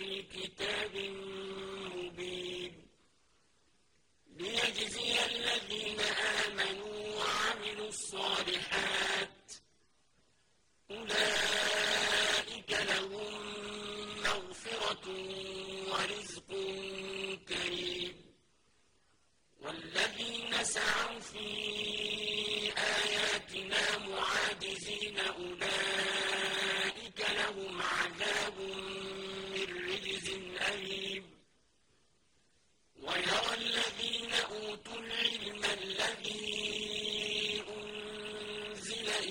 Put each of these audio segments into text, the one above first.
في كتاب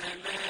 السماء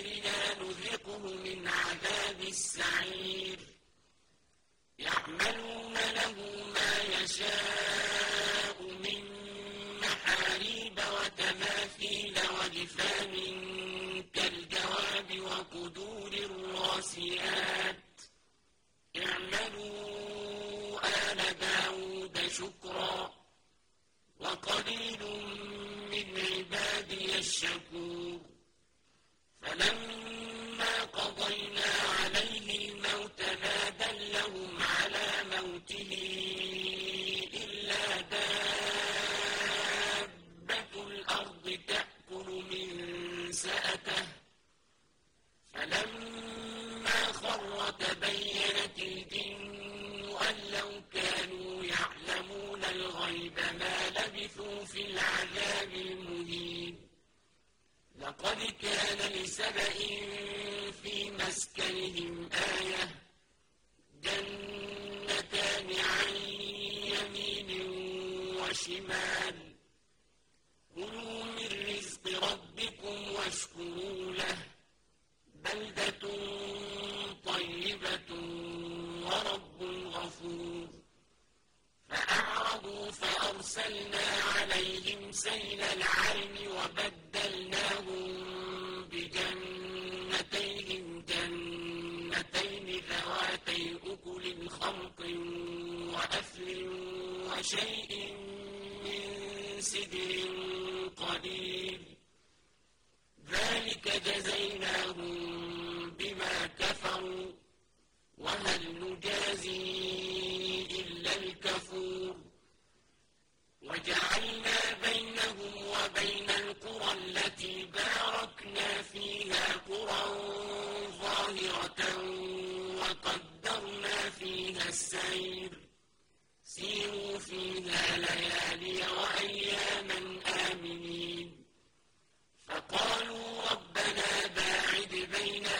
عن أمرنا نذقه من عذاب السعير. موته وشمال. كلوا من رزق ربكم واشكروا له بلدة طيبة ورب غفور. فأعرضوا فأرسلنا عليهم سيل العلم وبدلناهم من خلق وأثل وشيء من سدر قليل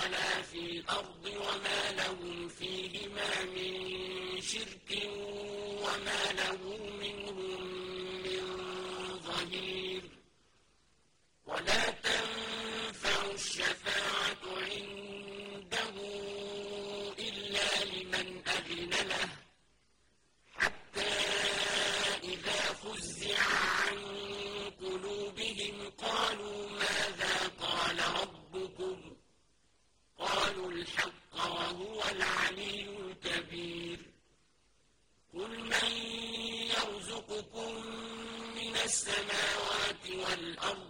ولا في الأرض وما لهم فيهما من شرك وما له منهم and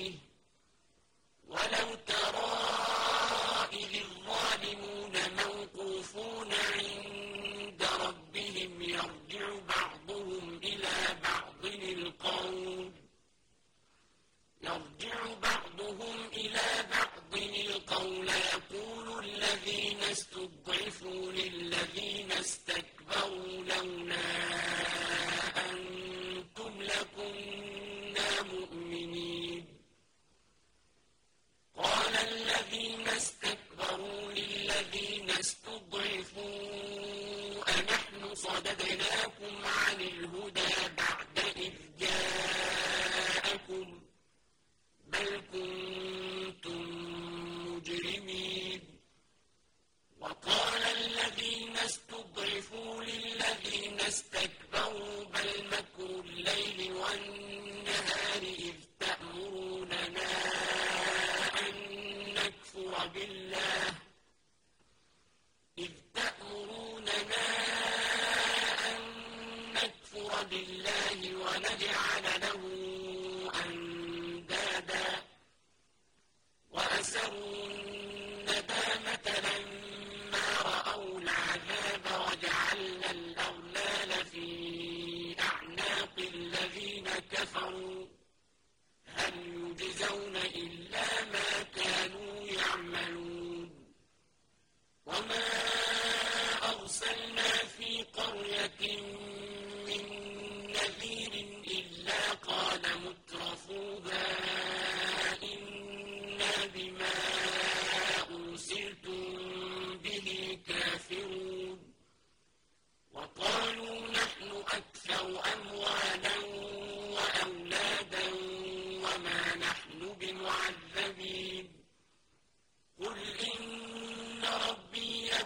مُؤْمِنِينَ بالله.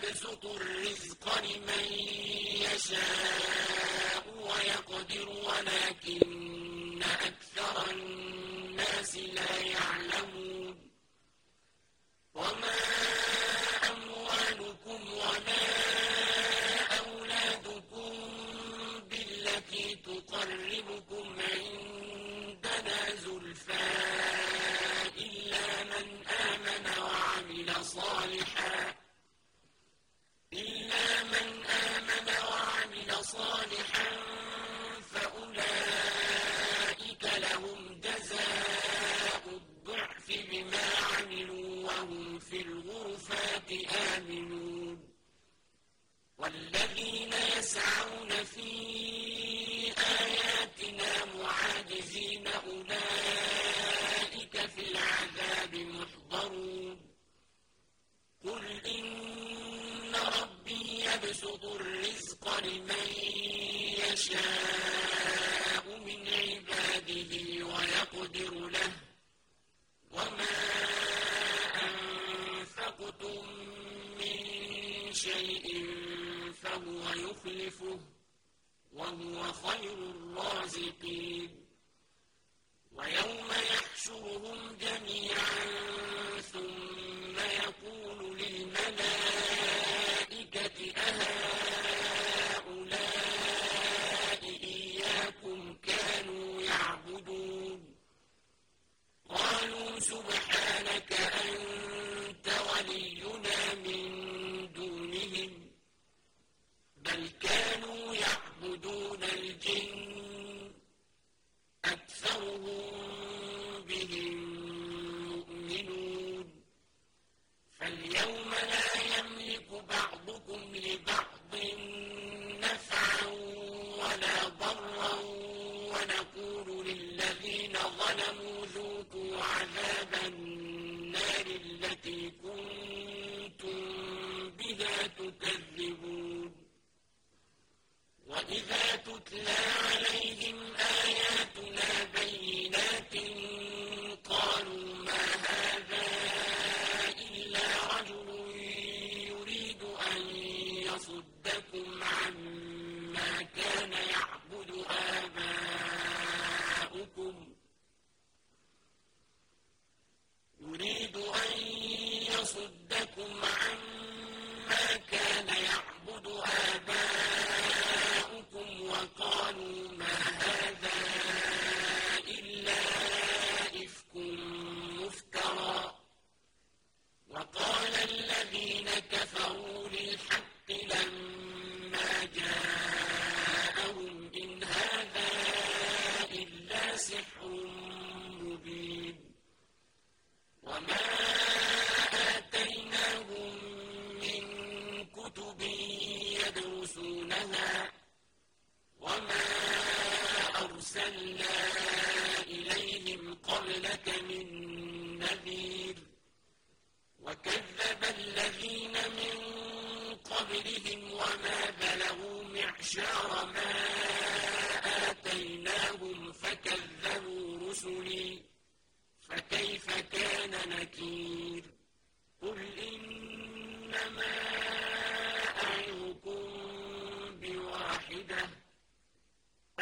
يبسط الرزق لمن يشاء ويقدر ولكن أكثر الناس لا يعلمون. صالحا يخلفه وهو خير الرازقين. عما رسولنا وما أرسلنا إليهم قبلك من نذير وكذب الذين من قبلهم وما بلغوا معشار ما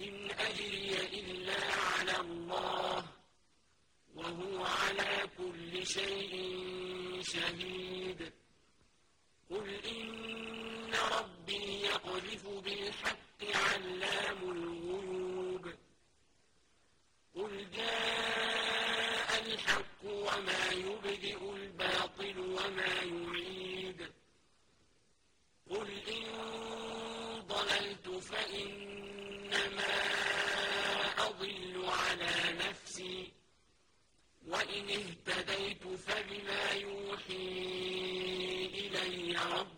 إن أجري إلا على الله وهو على كل شيء شهيد قل إن ربي يقذف بالحق علام الغيوب قل جاء الحق وما يبدئ الباطل وما يعيد قل إن ضللت فإنما أضل على نفسي وإن اهتديت فبما يوحي إلي ربي